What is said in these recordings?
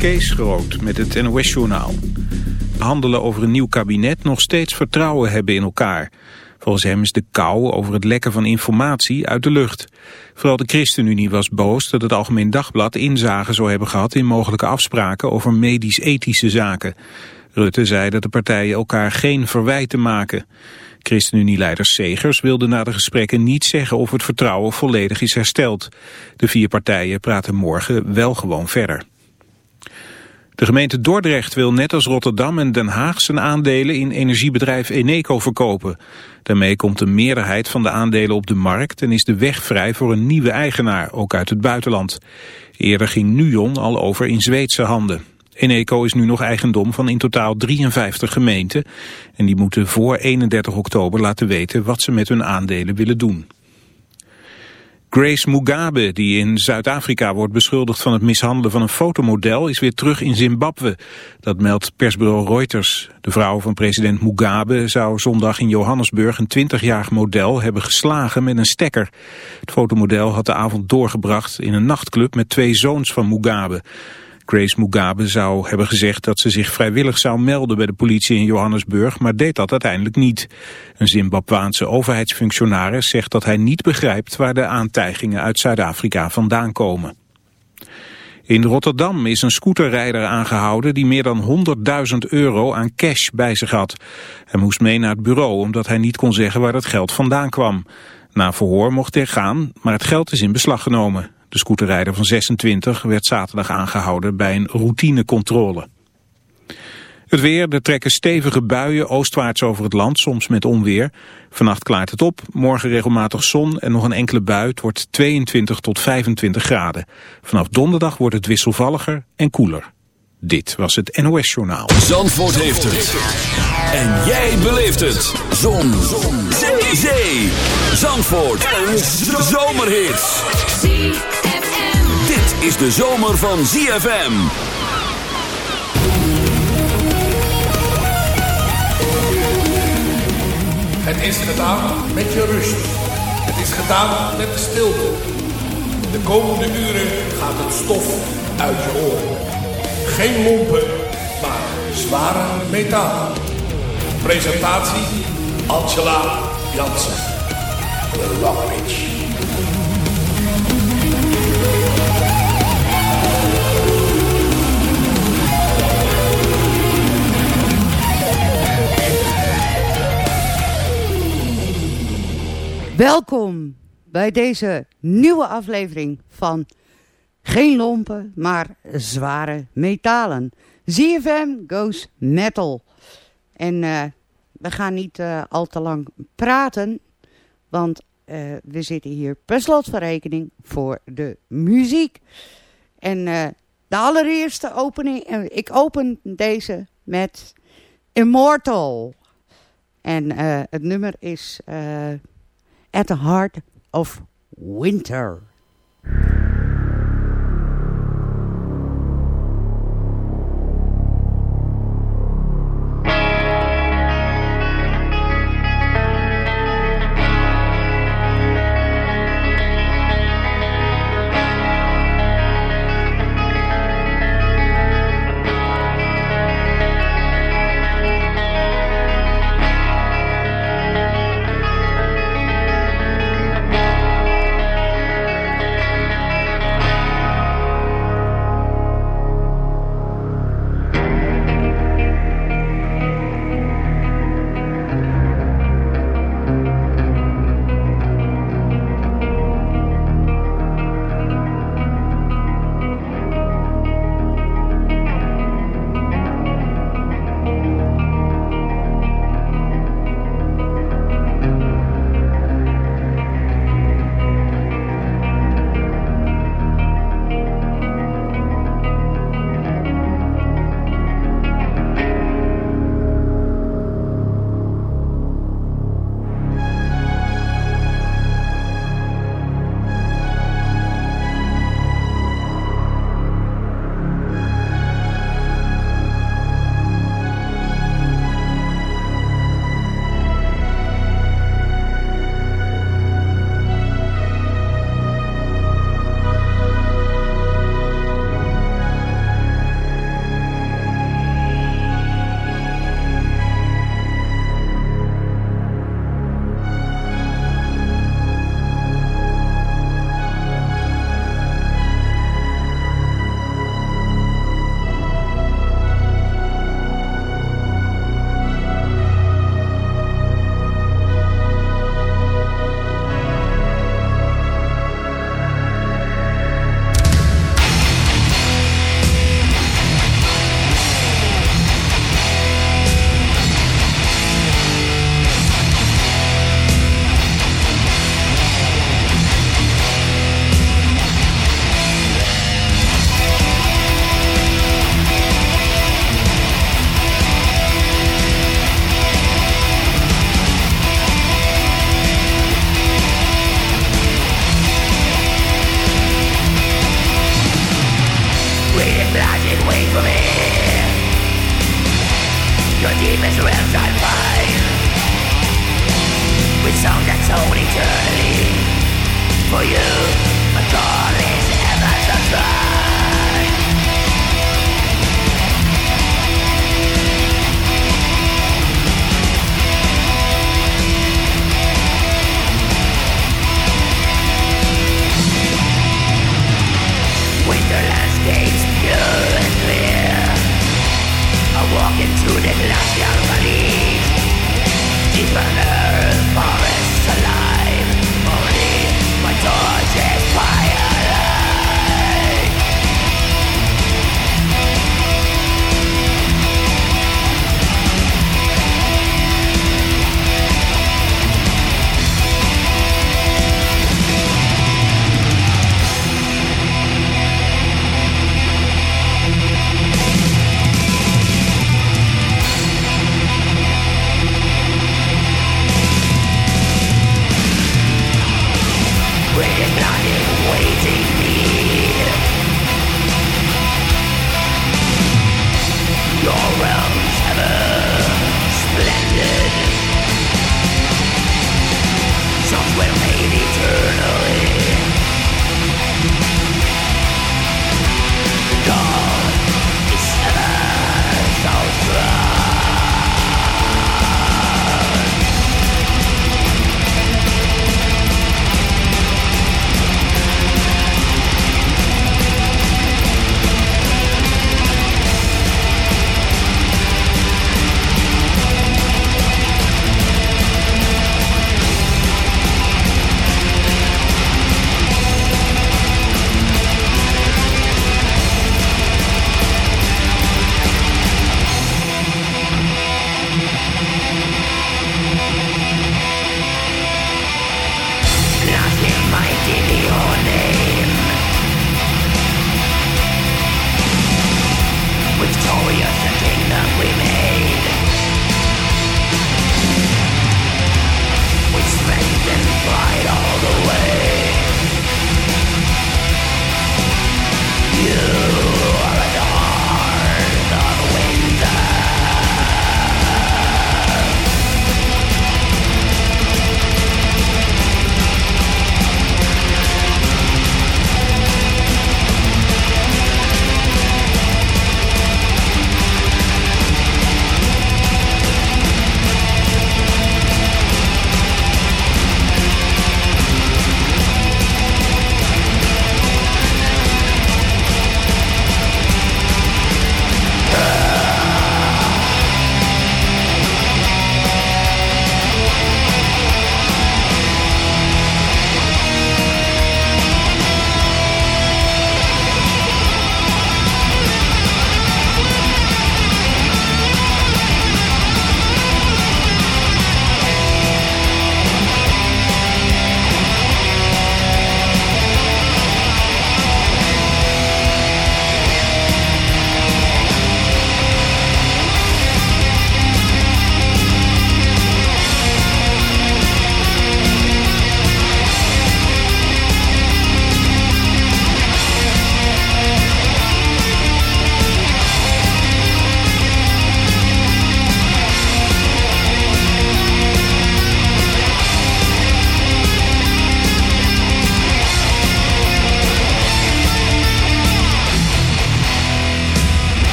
Kees Groot met het NOS-journaal. Handelen over een nieuw kabinet nog steeds vertrouwen hebben in elkaar. Volgens hem is de kou over het lekken van informatie uit de lucht. Vooral de ChristenUnie was boos dat het Algemeen Dagblad inzage zou hebben gehad... in mogelijke afspraken over medisch-ethische zaken. Rutte zei dat de partijen elkaar geen verwijten maken. ChristenUnie-leider Segers wilde na de gesprekken niet zeggen of het vertrouwen volledig is hersteld. De vier partijen praten morgen wel gewoon verder. De gemeente Dordrecht wil net als Rotterdam en Den Haag zijn aandelen in energiebedrijf Eneco verkopen. Daarmee komt de meerderheid van de aandelen op de markt en is de weg vrij voor een nieuwe eigenaar, ook uit het buitenland. Eerder ging Nuon al over in Zweedse handen. Eneco is nu nog eigendom van in totaal 53 gemeenten. En die moeten voor 31 oktober laten weten wat ze met hun aandelen willen doen. Grace Mugabe, die in Zuid-Afrika wordt beschuldigd van het mishandelen van een fotomodel, is weer terug in Zimbabwe. Dat meldt persbureau Reuters. De vrouw van president Mugabe zou zondag in Johannesburg een 20-jarig model hebben geslagen met een stekker. Het fotomodel had de avond doorgebracht in een nachtclub met twee zoons van Mugabe. Grace Mugabe zou hebben gezegd dat ze zich vrijwillig zou melden bij de politie in Johannesburg, maar deed dat uiteindelijk niet. Een Zimbabwaanse overheidsfunctionaris zegt dat hij niet begrijpt waar de aantijgingen uit Zuid-Afrika vandaan komen. In Rotterdam is een scooterrijder aangehouden die meer dan 100.000 euro aan cash bij zich had. Hij moest mee naar het bureau omdat hij niet kon zeggen waar het geld vandaan kwam. Na verhoor mocht hij gaan, maar het geld is in beslag genomen. De scooterrijder van 26 werd zaterdag aangehouden bij een routinecontrole. Het weer, er trekken stevige buien oostwaarts over het land, soms met onweer. Vannacht klaart het op, morgen regelmatig zon en nog een enkele bui. Het wordt 22 tot 25 graden. Vanaf donderdag wordt het wisselvalliger en koeler. Dit was het NOS Journaal. Zandvoort heeft het. En jij beleeft het. Zon. zon. Zee. Zee. Zandvoort. Een zomerhit is de zomer van ZFM. Het is gedaan met je rust. Het is gedaan met stilte. De komende uren gaat het stof uit je oren. Geen lompen, maar zware metaal. Presentatie Angela Jansen. De Rock Welkom bij deze nieuwe aflevering van Geen Lompen, maar Zware Metalen. ZFM Goes Metal. En uh, we gaan niet uh, al te lang praten, want uh, we zitten hier per slot van rekening voor de muziek. En de allereerste opening, ik open deze met Immortal. En het nummer is at the heart of winter.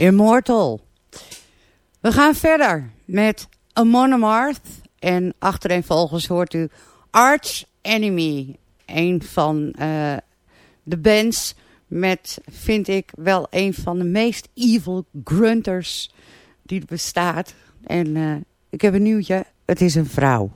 Immortal. We gaan verder met Amon Amarth. En achtereenvolgens hoort u Arch Enemy. Een van uh, de bands met, vind ik, wel een van de meest evil grunters die er bestaat. En uh, ik heb een nieuwtje. Het is een vrouw.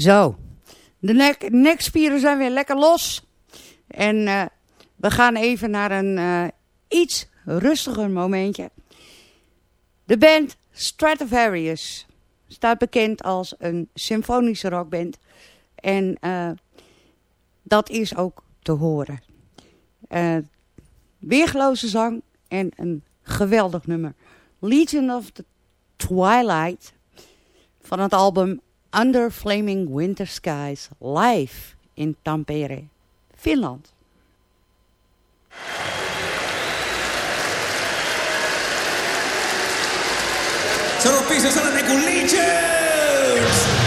Zo, de nek, nekspieren zijn weer lekker los. En uh, we gaan even naar een uh, iets rustiger momentje. De band Stradivarius. staat bekend als een symfonische rockband. En uh, dat is ook te horen. Weergeloze zang en een geweldig nummer. Legion of the Twilight van het album Under Flaming Winter Skies live in Tampere, Finland. Sono qui, sono con Legions!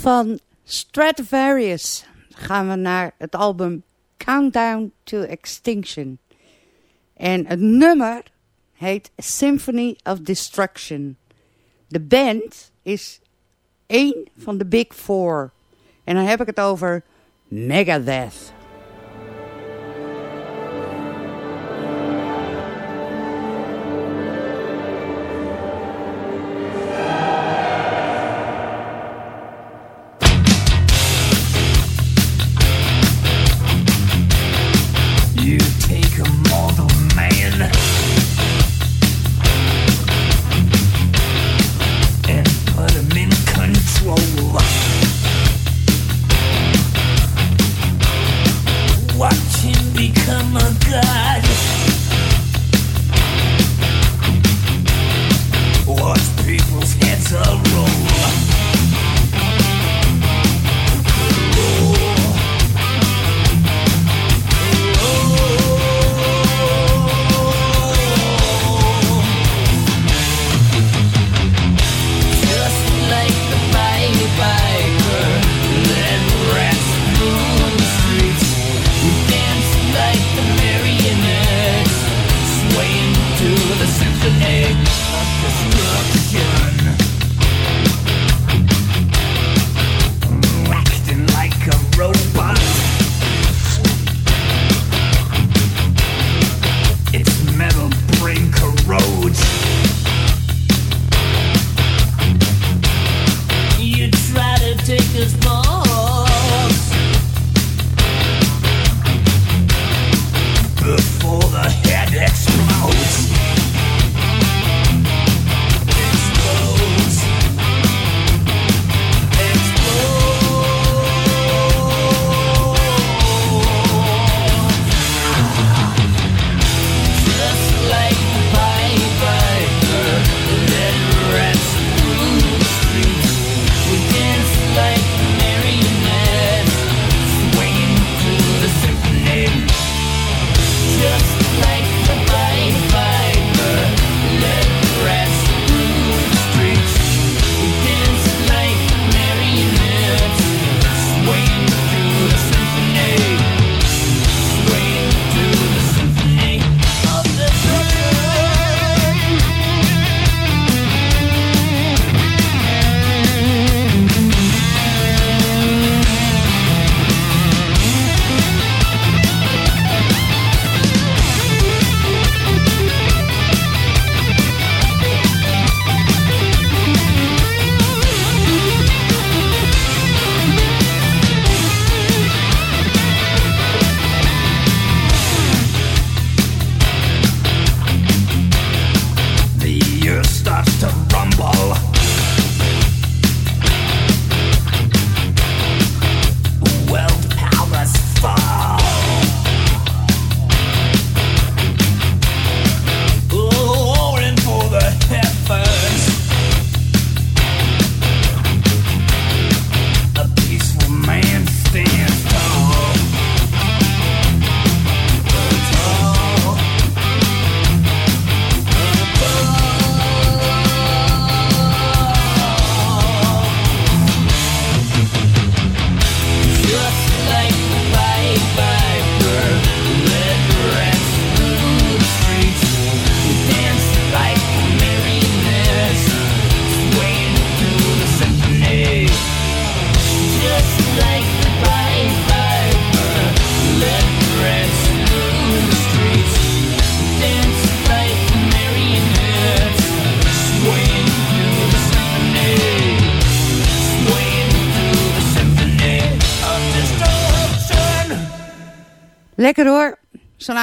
van Stradivarius gaan we naar het album Countdown to Extinction. En het nummer heet Symphony of Destruction. De band is één van de Big Four. En dan heb ik het over Megadeth.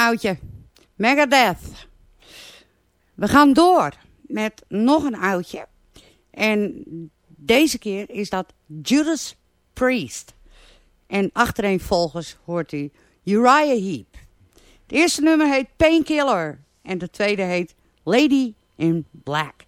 oudje. Megadeth. We gaan door met nog een oudje. En deze keer is dat Judas Priest. En achtereenvolgens hoort u Uriah Heep. Het eerste nummer heet Painkiller. En de tweede heet Lady in Black.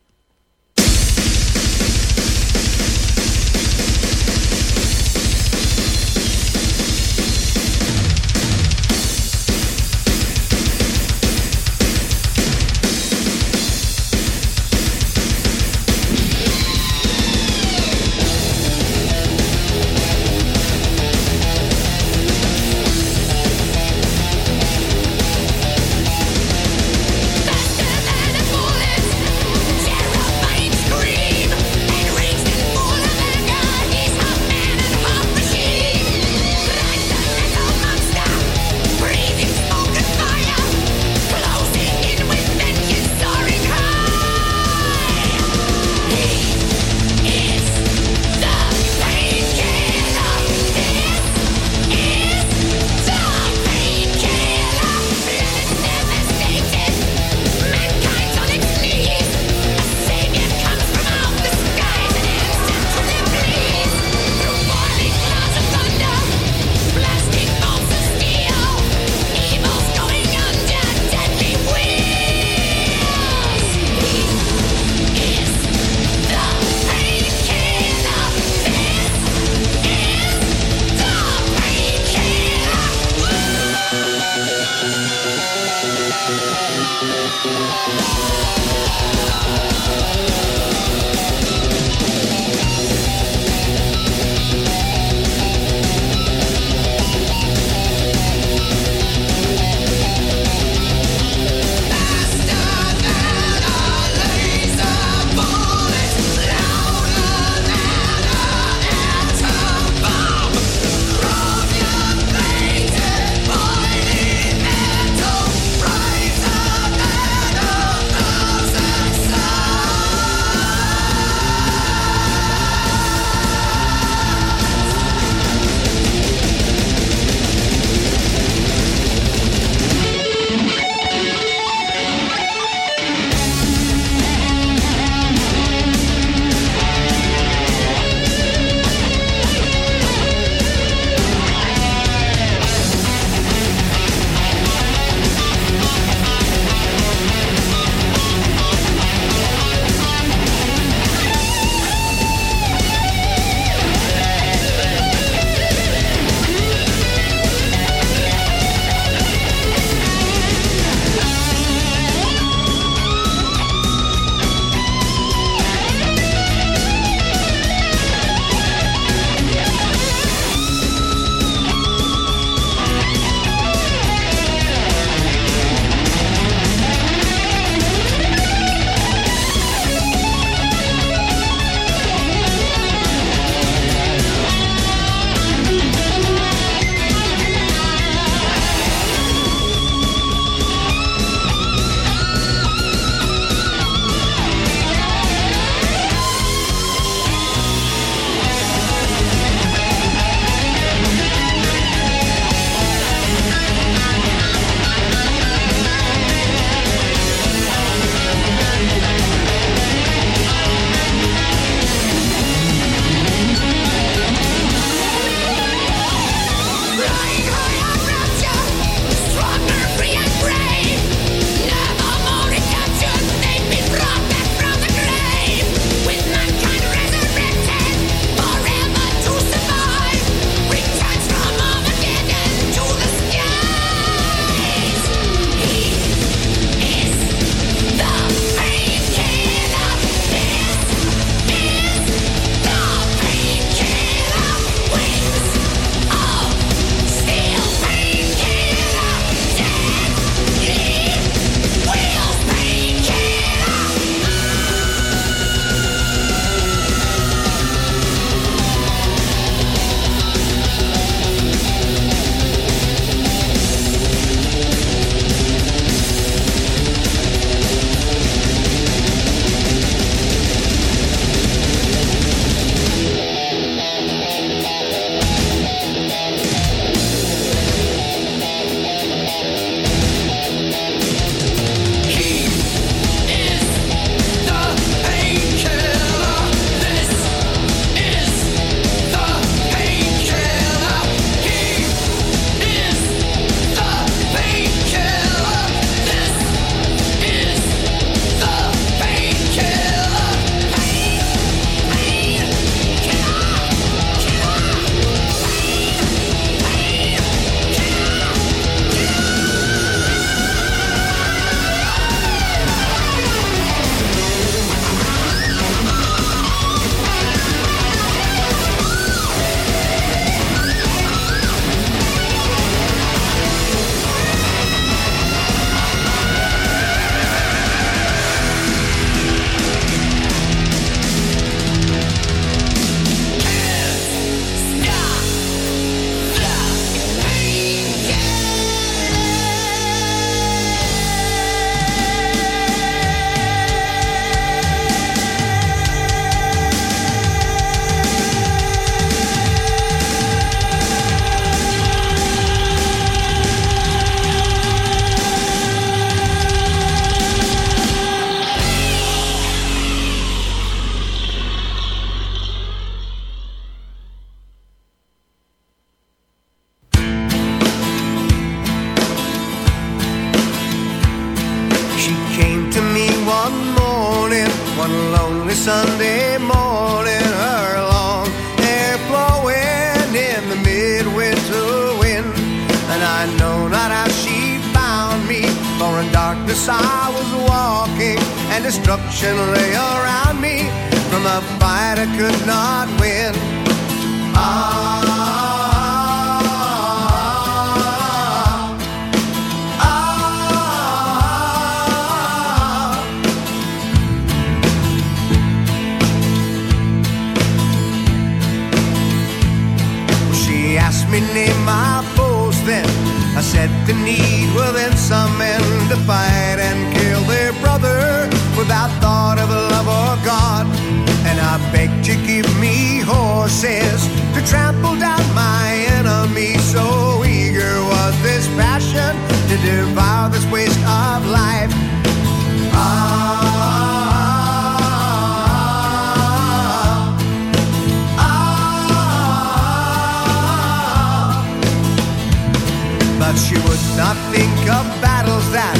Not think of battles that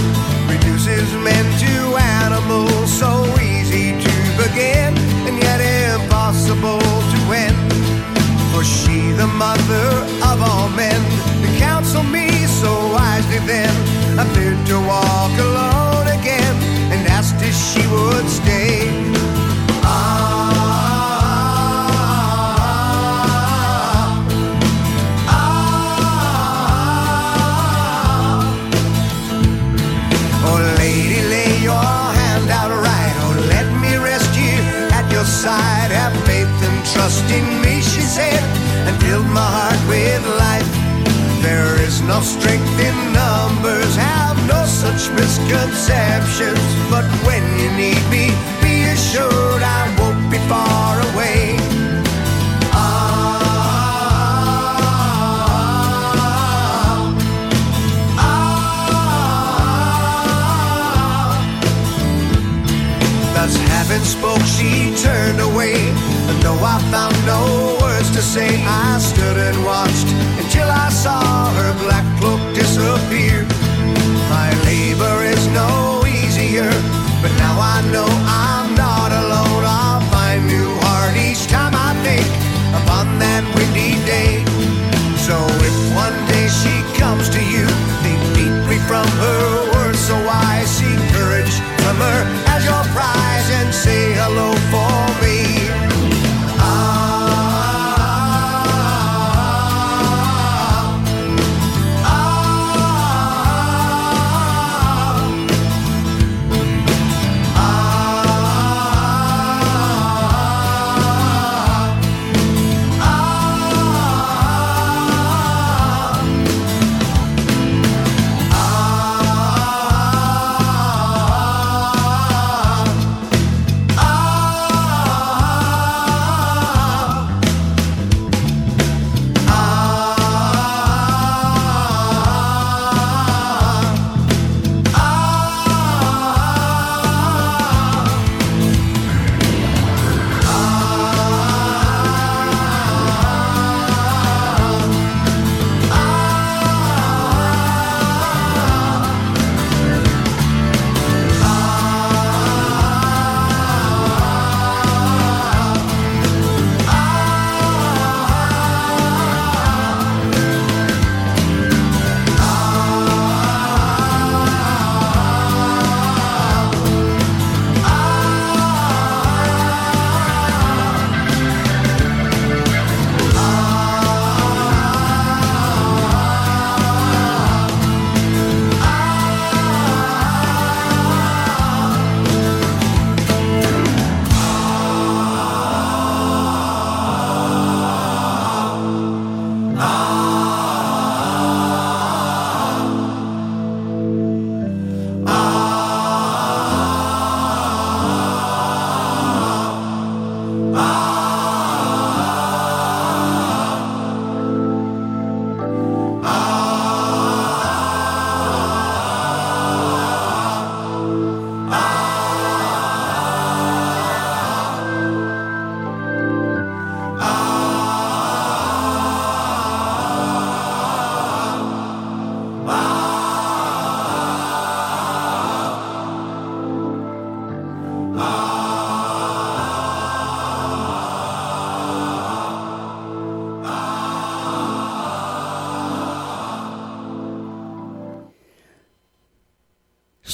reduces men to animals. So easy to begin and yet impossible to end. For she, the mother of all men, to counsel me so wisely then, No strength in numbers, have no such misconceptions. But when you need me, be assured I won't be far away. Having spoke, she turned away. And though I found no words to say, I stood saw her black cloak disappear. My labor is no easier, but now I know I'm not alone. I'll find new heart each time I think upon that windy day. So if one day she comes to you, think deeply from her words, so I seek courage from her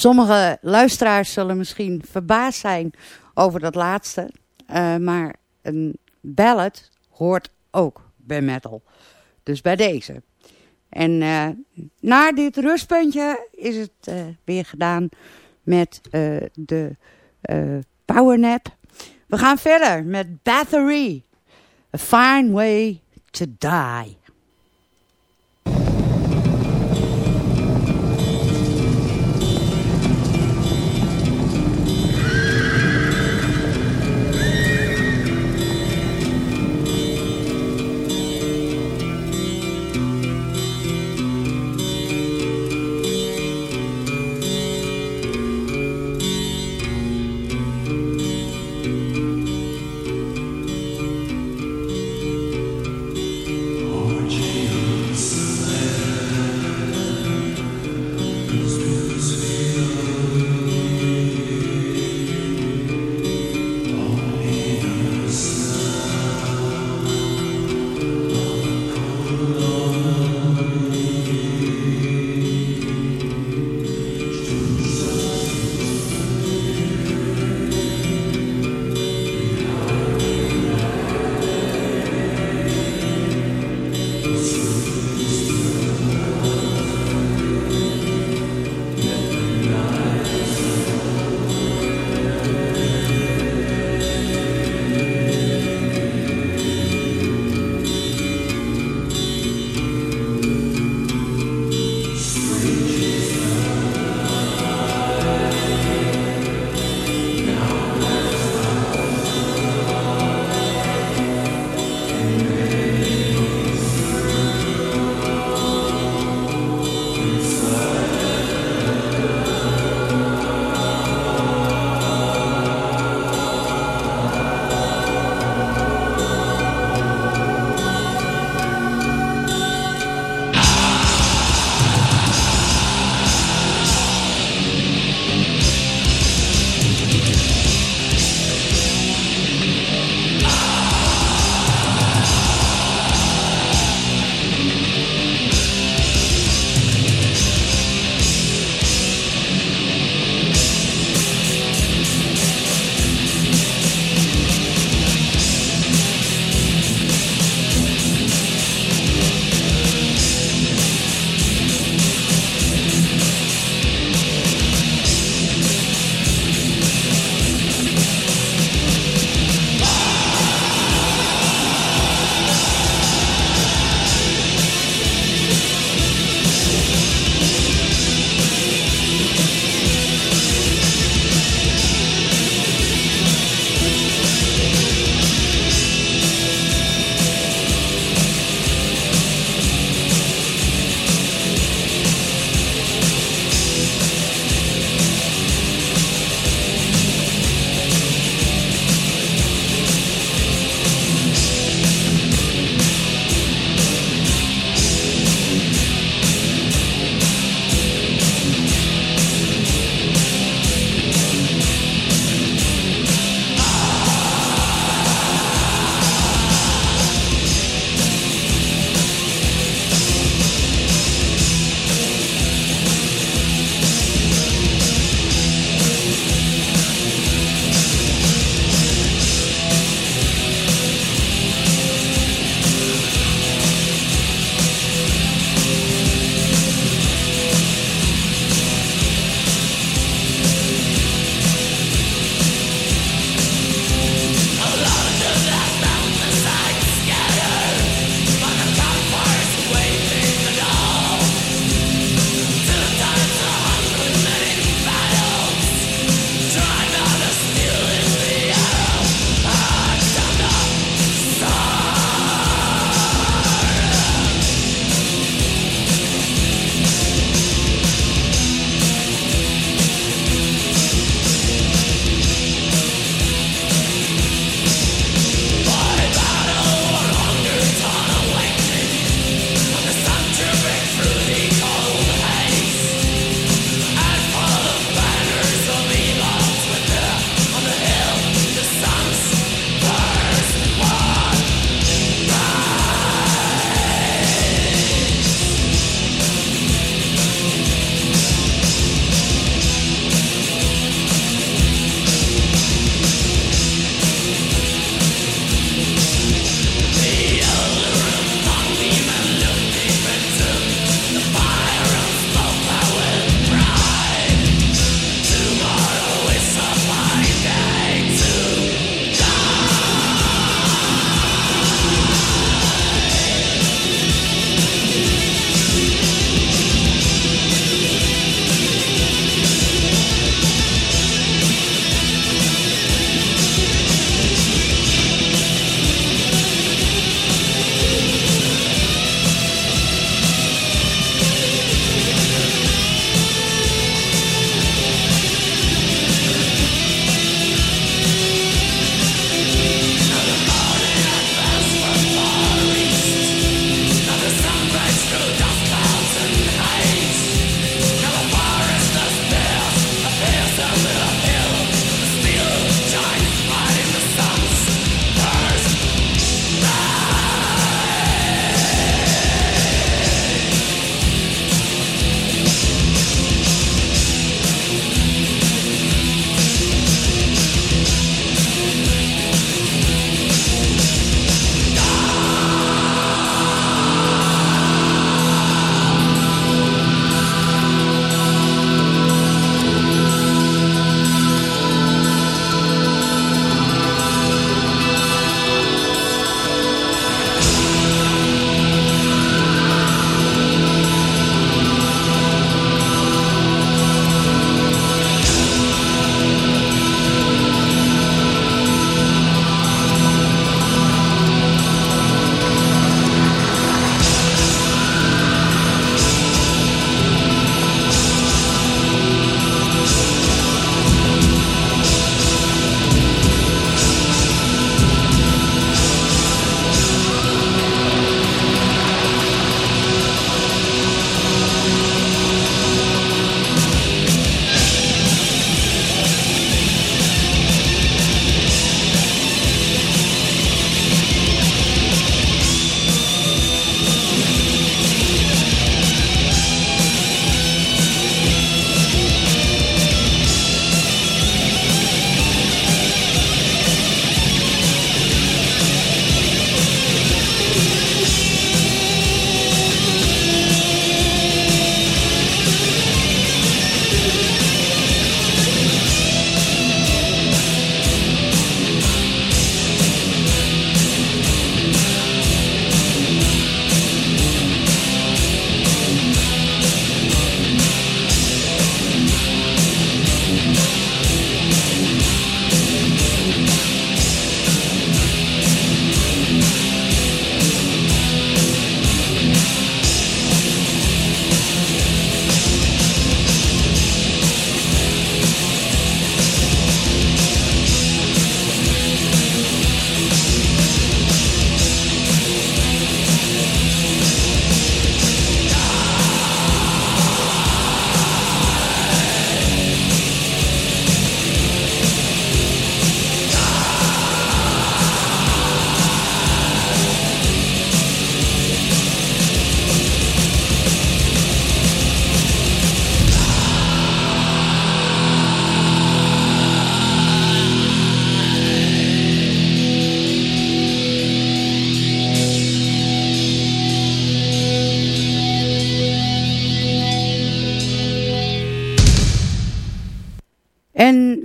Sommige luisteraars zullen misschien verbaasd zijn over dat laatste. Uh, maar een ballad hoort ook bij metal. Dus bij deze. En uh, na dit rustpuntje is het uh, weer gedaan met de powernap. We gaan verder met Battery. A fine way to die.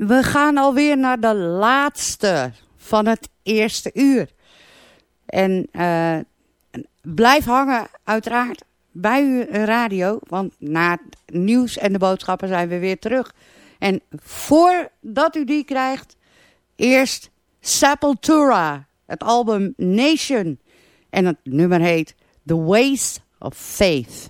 We gaan alweer naar de laatste van het eerste uur. En uh, blijf hangen uiteraard bij uw radio. Want na het nieuws en de boodschappen zijn we weer terug. En voordat u die krijgt, eerst Sepultura. Het album Nation. En het nummer heet The Ways of Faith.